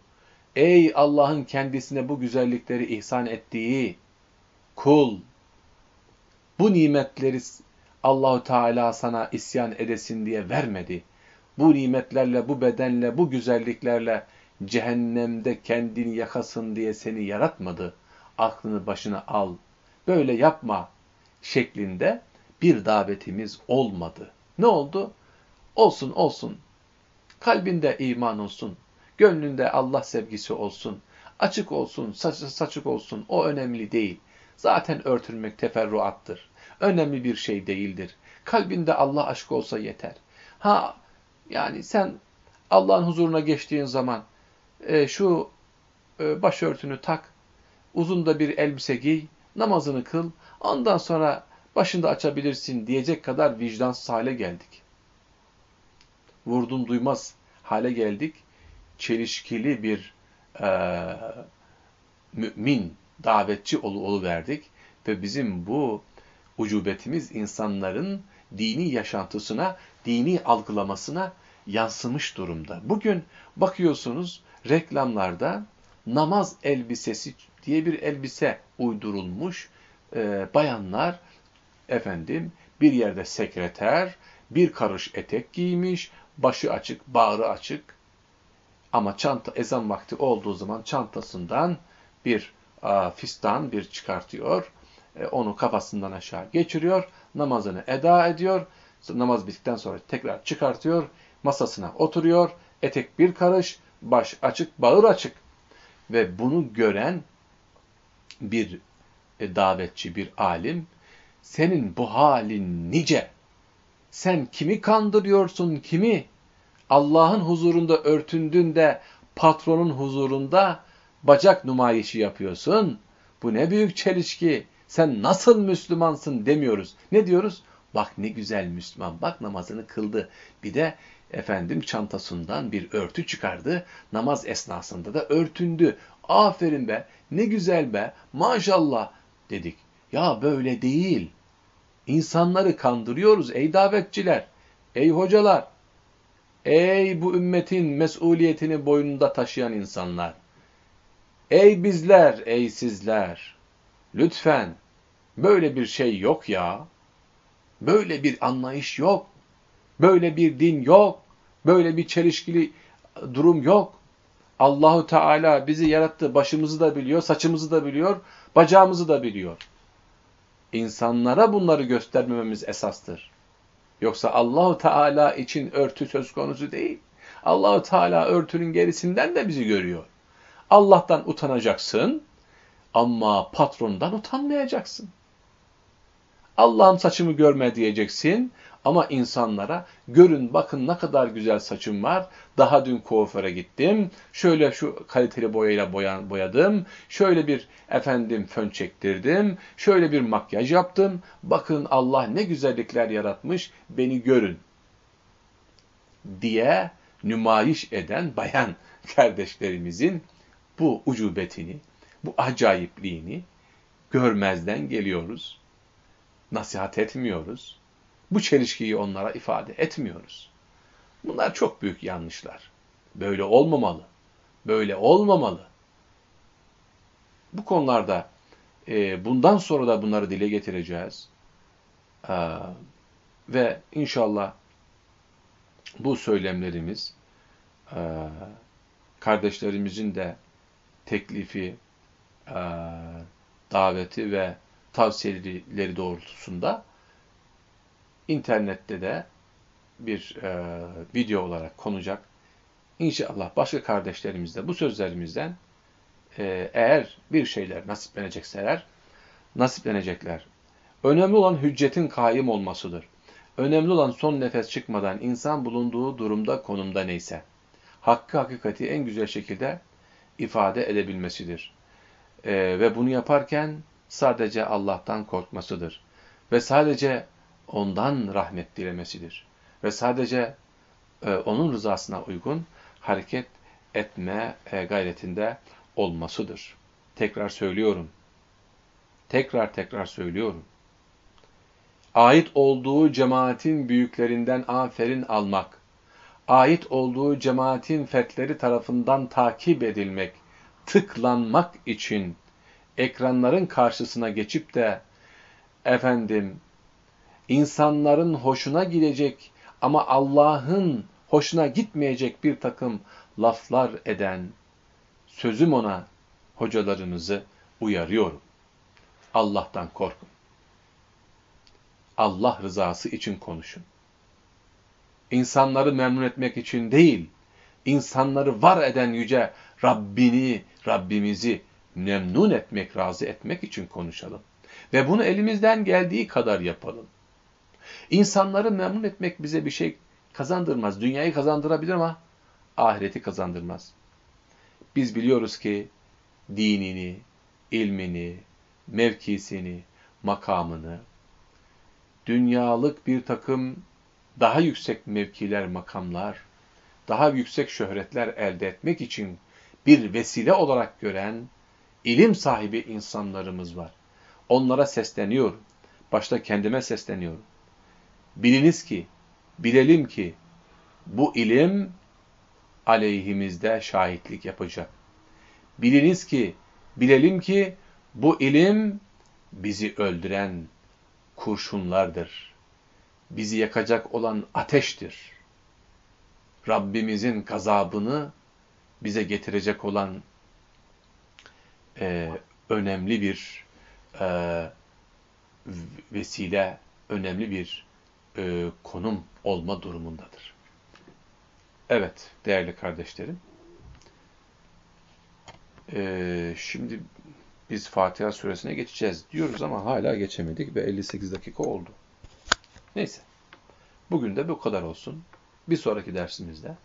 Ey Allah'ın kendisine bu güzellikleri ihsan ettiği kul! Bu nimetleri Allahu Teala sana isyan edesin diye vermedi. Bu nimetlerle, bu bedenle, bu güzelliklerle cehennemde kendini yakasın diye seni yaratmadı. Aklını başına al. Böyle yapma şeklinde bir davetimiz olmadı. Ne oldu? Olsun olsun. Kalbinde iman olsun. Gönlünde Allah sevgisi olsun. Açık olsun, saç, saçık olsun. O önemli değil. Zaten örtülmek teferruattır. Önemli bir şey değildir. Kalbinde Allah aşkı olsa yeter. Ha yani sen Allah'ın huzuruna geçtiğin zaman e, şu e, başörtünü tak, uzun da bir elbise giy, namazını kıl, ondan sonra başında açabilirsin diyecek kadar vicdansız hale geldik. Vurdum duymaz hale geldik. Çelişkili bir e, mümin, davetçi olu, verdik ve bizim bu ucubetimiz insanların dini yaşantısına, dini algılamasına yansımış durumda. Bugün bakıyorsunuz reklamlarda namaz elbisesi diye bir elbise uydurulmuş. E, bayanlar efendim bir yerde sekreter, bir karış etek giymiş, başı açık, bağrı açık. Ama çanta ezan vakti olduğu zaman çantasından bir a, fistan bir çıkartıyor. E, onu kafasından aşağı geçiriyor. Namazını eda ediyor. Namaz bittikten sonra tekrar çıkartıyor. Masasına oturuyor. Etek bir karış, baş açık, bağır açık. Ve bunu gören bir e, davetçi, bir alim, senin bu halin nice? Sen kimi kandırıyorsun, kimi? Allah'ın huzurunda örtündün de patronun huzurunda bacak numayişi yapıyorsun. Bu ne büyük çelişki. Sen nasıl Müslümansın demiyoruz. Ne diyoruz? Bak ne güzel Müslüman. Bak namazını kıldı. Bir de efendim çantasından bir örtü çıkardı. Namaz esnasında da örtündü. Aferin be. Ne güzel be. Maşallah dedik. Ya böyle değil. İnsanları kandırıyoruz ey davetçiler. Ey hocalar. Ey bu ümmetin mesuliyetini boynunda taşıyan insanlar. Ey bizler, ey sizler. Lütfen böyle bir şey yok ya. Böyle bir anlayış yok. Böyle bir din yok. Böyle bir çelişkili durum yok. Allahu Teala bizi yarattı. Başımızı da biliyor, saçımızı da biliyor, bacağımızı da biliyor. İnsanlara bunları göstermememiz esastır. Yoksa Allahu Teala için örtü söz konusu değil. Allahu Teala örtünün gerisinden de bizi görüyor. Allah'tan utanacaksın ama patrondan utanmayacaksın. Allah'ım saçımı görme diyeceksin ama insanlara görün bakın ne kadar güzel saçım var. Daha dün kuaföre gittim. Şöyle şu kaliteli boyayla boyan, boyadım. Şöyle bir efendim fön çektirdim. Şöyle bir makyaj yaptım. Bakın Allah ne güzellikler yaratmış. Beni görün. Diye nümayiş eden bayan kardeşlerimizin bu ucubetini, bu acayipliğini görmezden geliyoruz. Nasihat etmiyoruz Bu çelişkiyi onlara ifade etmiyoruz. Bunlar çok büyük yanlışlar. Böyle olmamalı. Böyle olmamalı. Bu konularda e, bundan sonra da bunları dile getireceğiz. E, ve inşallah bu söylemlerimiz e, kardeşlerimizin de teklifi, e, daveti ve tavsiyeleri doğrultusunda internette de bir e, video olarak konacak. İnşallah başka kardeşlerimiz de bu sözlerimizden e, eğer bir şeyler nasiplenecekseler, nasiplenecekler. Önemli olan hüccetin kaim olmasıdır. Önemli olan son nefes çıkmadan insan bulunduğu durumda, konumda neyse, hakkı hakikati en güzel şekilde ifade edebilmesidir. E, ve bunu yaparken sadece Allah'tan korkmasıdır. Ve sadece ondan rahmet dilemesidir. Ve sadece e, onun rızasına uygun hareket etme e, gayretinde olmasıdır. Tekrar söylüyorum. Tekrar tekrar söylüyorum. Ait olduğu cemaatin büyüklerinden aferin almak, ait olduğu cemaatin fertleri tarafından takip edilmek, tıklanmak için ekranların karşısına geçip de efendim insanların hoşuna gidecek ama Allah'ın hoşuna gitmeyecek bir takım laflar eden sözüm ona hocalarınızı uyarıyorum. Allah'tan korkun. Allah rızası için konuşun. İnsanları memnun etmek için değil, insanları var eden yüce Rabbini, Rabbimizi memnun etmek, razı etmek için konuşalım. Ve bunu elimizden geldiği kadar yapalım. İnsanları memnun etmek bize bir şey kazandırmaz. Dünyayı kazandırabilir ama ahireti kazandırmaz. Biz biliyoruz ki dinini, ilmini, mevkisini, makamını, dünyalık bir takım daha yüksek mevkiler, makamlar, daha yüksek şöhretler elde etmek için bir vesile olarak gören ilim sahibi insanlarımız var. Onlara sesleniyorum. Başta kendime sesleniyorum. Biliniz ki, bilelim ki bu ilim aleyhimizde şahitlik yapacak. Biliniz ki, bilelim ki bu ilim bizi öldüren kurşunlardır. Bizi yakacak olan ateştir. Rabbimizin gazabını bize getirecek olan e, önemli bir e, vesile, önemli bir e, konum olma durumundadır. Evet, değerli kardeşlerim. E, şimdi biz Fatiha suresine geçeceğiz diyoruz ama hala geçemedik ve 58 dakika oldu. Neyse. Bugün de bu kadar olsun. Bir sonraki dersimizde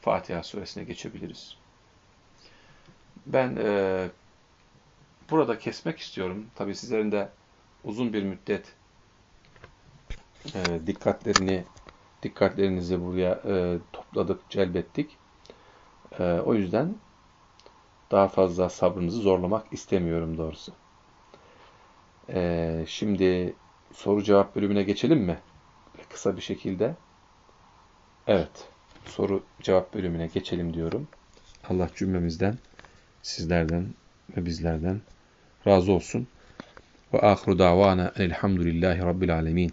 Fatiha suresine geçebiliriz. Ben e, burada kesmek istiyorum. Tabi sizlerin de uzun bir müddet e, dikkatlerini dikkatlerinizi buraya e, topladık, celbettik. E, o yüzden daha fazla sabrınızı zorlamak istemiyorum doğrusu. E, şimdi soru cevap bölümüne geçelim mi? Kısa bir şekilde. Evet. Soru cevap bölümüne geçelim diyorum. Allah cümlemizden, sizlerden ve bizlerden razı olsun. Ve ahiru davana elhamdülillahi rabbil alemin.